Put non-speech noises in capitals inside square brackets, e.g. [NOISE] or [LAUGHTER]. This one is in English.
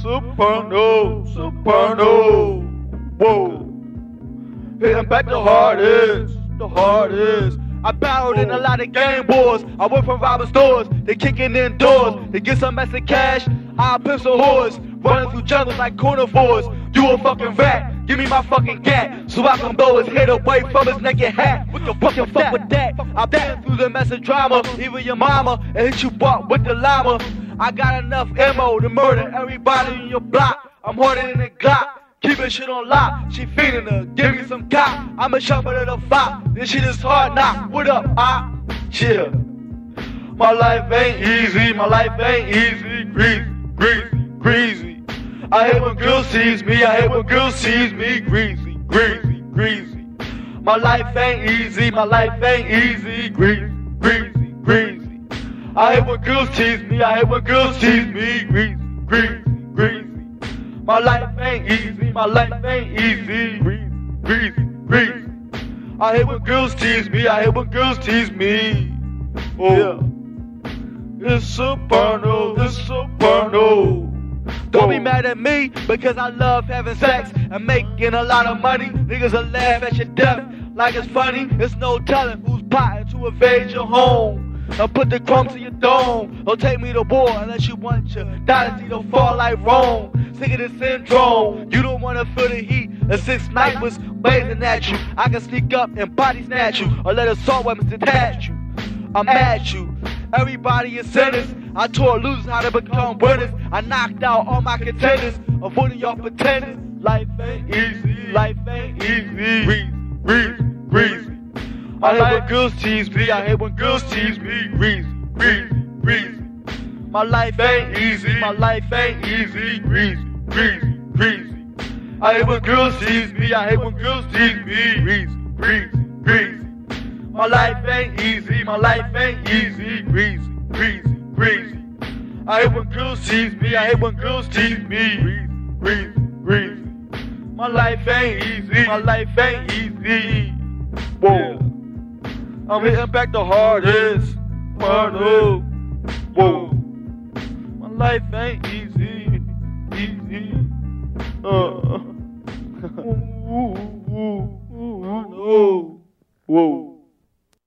Soprano, Soprano. Whoa. Hitting back the hardest, the hardest. I battled in a lot of game wars. I went from robbing stores to kicking in doors to get some extra cash. I pistol whores, running through jungles like carnivores. You a fucking rat, give me my fucking gat so I can blow his head away from his naked hat. What the fuck, fuck with that? I've been through the mess of drama, even your mama, and hit you up with the llama. I got enough ammo to murder everybody in your block. I'm harder than a Glock. Keeping shit on lock, she feeding her, give me some cop. I'm a sharper than a fox, this shit is hard knock. What up, ah? Chill. My life ain't easy, my life ain't easy. Greasy, greasy, greasy. I hate when girls sees me, I hate when girls sees me. Greasy, greasy, greasy. My life ain't easy, my life ain't easy. Greasy. I hate when girls tease me, I hate when girls tease me. Greasy, greasy, greasy. My life ain't easy, my life ain't easy. Greasy, greasy, greasy. I hate when girls tease me, I hate when girls tease me. Oh. Yeah. It's Soprano, it's Soprano. Don't be mad at me because I love having sex and making a lot of money. Niggas will laugh at your death like it's funny. It's no telling who's plotting to invade your home. I'll put the crumbs in your dome. Don't take me to war unless you want your dynasty to fall like Rome. Sick of the syndrome. You don't wanna feel the heat. The six snipers blazing at you. I can sneak up and body snatch you or let assault weapons detach you. I'm at you. Everybody is sinners. I taught losers how to become winners. I knocked out all my contenders, avoiding y'all pretenders. Life ain't easy. I hate when girls tease me. I hate when girls tease me. Breezy, breezy, breezy. My life ain't easy. My life ain't easy. Breezy, breezy, breezy. I hate when girls tease me. I hate when girls tease me. Breezy, breezy, breezy. My life ain't easy. My life ain't easy. Breezy, breezy, breezy. I hate when girls tease me. I hate when girls tease me. Breezy, breezy, breezy. My life ain't easy. My life ain't easy. Whoa. I'm hitting back the hardest. Mano. Whoa. My life ain't easy. Easy. Uh. [LAUGHS]